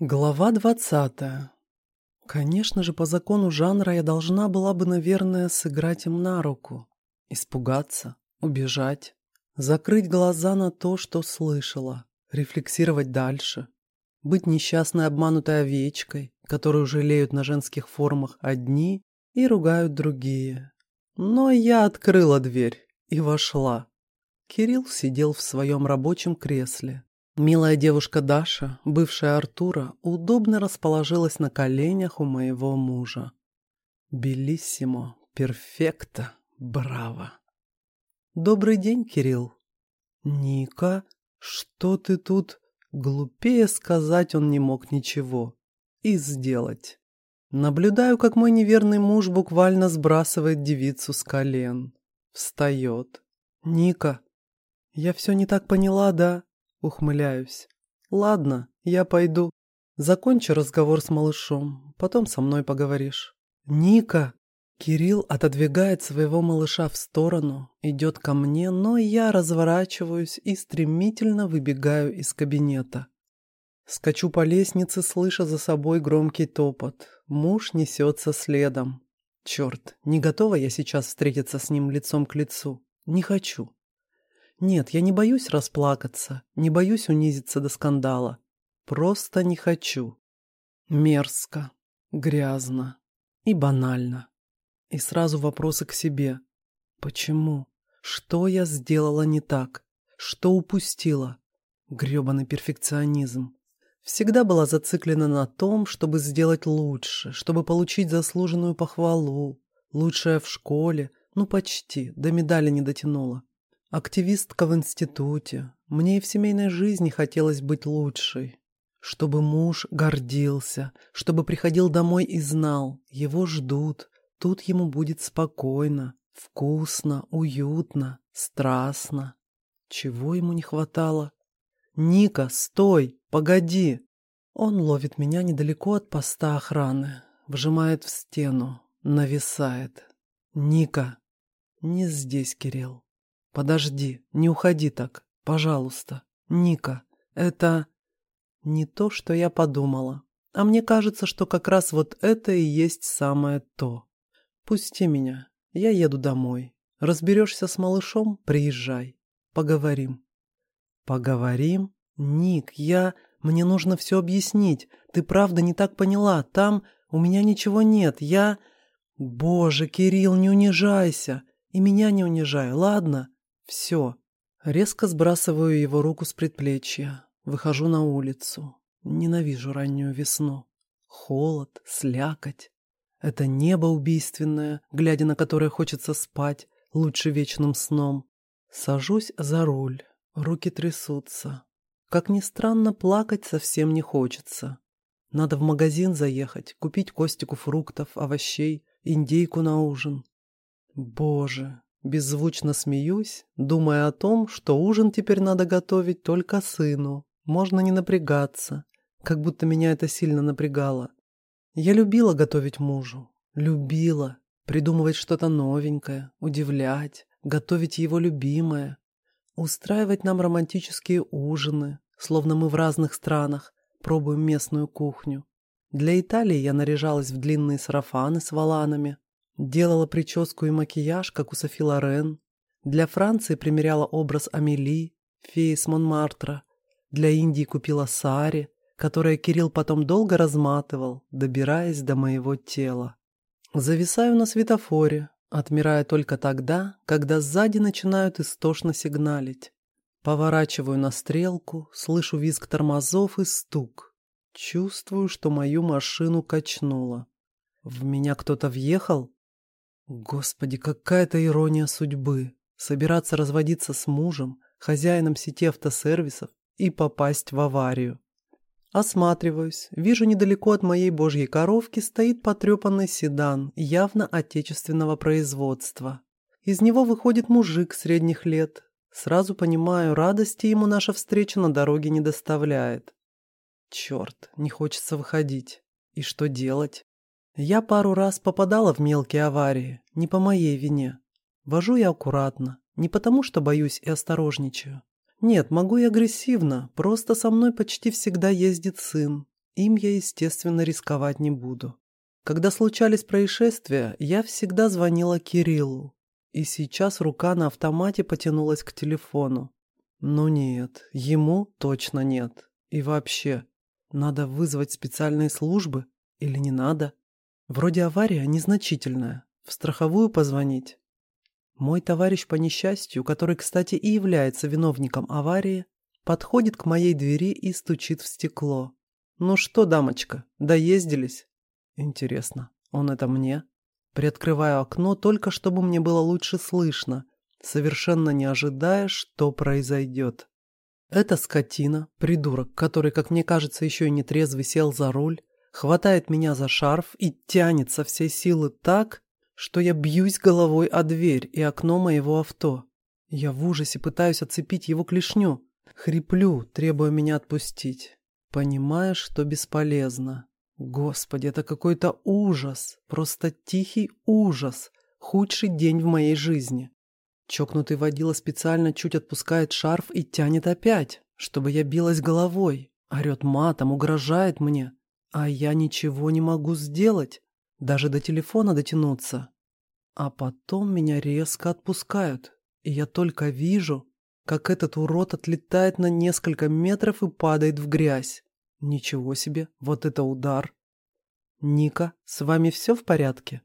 Глава двадцатая. Конечно же, по закону жанра я должна была бы, наверное, сыграть им на руку. Испугаться, убежать, закрыть глаза на то, что слышала, рефлексировать дальше, быть несчастной обманутой овечкой, которую жалеют на женских формах одни и ругают другие. Но я открыла дверь и вошла. Кирилл сидел в своем рабочем кресле, Милая девушка Даша, бывшая Артура, удобно расположилась на коленях у моего мужа. Белиссимо, перфекто, браво. Добрый день, Кирилл. Ника, что ты тут? Глупее сказать он не мог ничего. И сделать. Наблюдаю, как мой неверный муж буквально сбрасывает девицу с колен. Встает. Ника, я все не так поняла, да? Ухмыляюсь. Ладно, я пойду. Закончу разговор с малышом, потом со мной поговоришь. Ника! Кирилл отодвигает своего малыша в сторону, идет ко мне, но я разворачиваюсь и стремительно выбегаю из кабинета. Скачу по лестнице, слыша за собой громкий топот. Муж несется следом. Черт, не готова я сейчас встретиться с ним лицом к лицу. Не хочу. Нет, я не боюсь расплакаться, не боюсь унизиться до скандала. Просто не хочу. Мерзко, грязно и банально. И сразу вопросы к себе. Почему? Что я сделала не так? Что упустила? Грёбаный перфекционизм. Всегда была зациклена на том, чтобы сделать лучше, чтобы получить заслуженную похвалу. Лучшая в школе, ну почти, до медали не дотянула. Активистка в институте. Мне и в семейной жизни хотелось быть лучшей. Чтобы муж гордился, чтобы приходил домой и знал, его ждут, тут ему будет спокойно, вкусно, уютно, страстно. Чего ему не хватало? «Ника, стой! Погоди!» Он ловит меня недалеко от поста охраны, вжимает в стену, нависает. «Ника!» «Не здесь, Кирилл. Подожди, не уходи так, пожалуйста. Ника, это не то, что я подумала. А мне кажется, что как раз вот это и есть самое то. Пусти меня, я еду домой. Разберешься с малышом, приезжай. Поговорим. Поговорим? Ник, я... Мне нужно все объяснить. Ты правда не так поняла. Там у меня ничего нет. Я... Боже, Кирилл, не унижайся. И меня не унижай, ладно? Все. Резко сбрасываю его руку с предплечья. Выхожу на улицу. Ненавижу раннюю весну. Холод, слякоть. Это небо убийственное, глядя на которое хочется спать, лучше вечным сном. Сажусь за руль. Руки трясутся. Как ни странно, плакать совсем не хочется. Надо в магазин заехать, купить Костику фруктов, овощей, индейку на ужин. Боже, Беззвучно смеюсь, думая о том, что ужин теперь надо готовить только сыну. Можно не напрягаться, как будто меня это сильно напрягало. Я любила готовить мужу. Любила. Придумывать что-то новенькое, удивлять, готовить его любимое. Устраивать нам романтические ужины, словно мы в разных странах, пробуем местную кухню. Для Италии я наряжалась в длинные сарафаны с воланами, Делала прическу и макияж, как у Софи Лорен. Для Франции примеряла образ Амели, феи с Монмартра. Для Индии купила сари, которое Кирилл потом долго разматывал, добираясь до моего тела. Зависаю на светофоре, отмирая только тогда, когда сзади начинают истошно сигналить. Поворачиваю на стрелку, слышу визг тормозов и стук. Чувствую, что мою машину качнуло. В меня кто-то въехал? Господи, какая-то ирония судьбы. Собираться разводиться с мужем, хозяином сети автосервисов и попасть в аварию. Осматриваюсь. Вижу, недалеко от моей божьей коровки стоит потрепанный седан, явно отечественного производства. Из него выходит мужик средних лет. Сразу понимаю, радости ему наша встреча на дороге не доставляет. Черт, не хочется выходить. И что делать? Я пару раз попадала в мелкие аварии, не по моей вине. Вожу я аккуратно, не потому что боюсь и осторожничаю. Нет, могу и агрессивно, просто со мной почти всегда ездит сын. им я, естественно, рисковать не буду. Когда случались происшествия, я всегда звонила Кириллу. И сейчас рука на автомате потянулась к телефону. Ну нет, ему точно нет. И вообще, надо вызвать специальные службы или не надо? Вроде авария незначительная. В страховую позвонить? Мой товарищ по несчастью, который, кстати, и является виновником аварии, подходит к моей двери и стучит в стекло. «Ну что, дамочка, доездились?» «Интересно, он это мне?» Приоткрываю окно только, чтобы мне было лучше слышно, совершенно не ожидая, что произойдет. Эта скотина, придурок, который, как мне кажется, еще и нетрезвый сел за руль, хватает меня за шарф и тянет со всей силы так, что я бьюсь головой о дверь и окно моего авто. Я в ужасе пытаюсь отцепить его клешню. Хриплю, требуя меня отпустить. Понимая, что бесполезно. Господи, это какой-то ужас. Просто тихий ужас. Худший день в моей жизни. Чокнутый водила специально чуть отпускает шарф и тянет опять, чтобы я билась головой. Орет матом, угрожает мне. А я ничего не могу сделать даже до телефона дотянуться. А потом меня резко отпускают, и я только вижу, как этот урод отлетает на несколько метров и падает в грязь. Ничего себе, вот это удар. Ника, с вами все в порядке?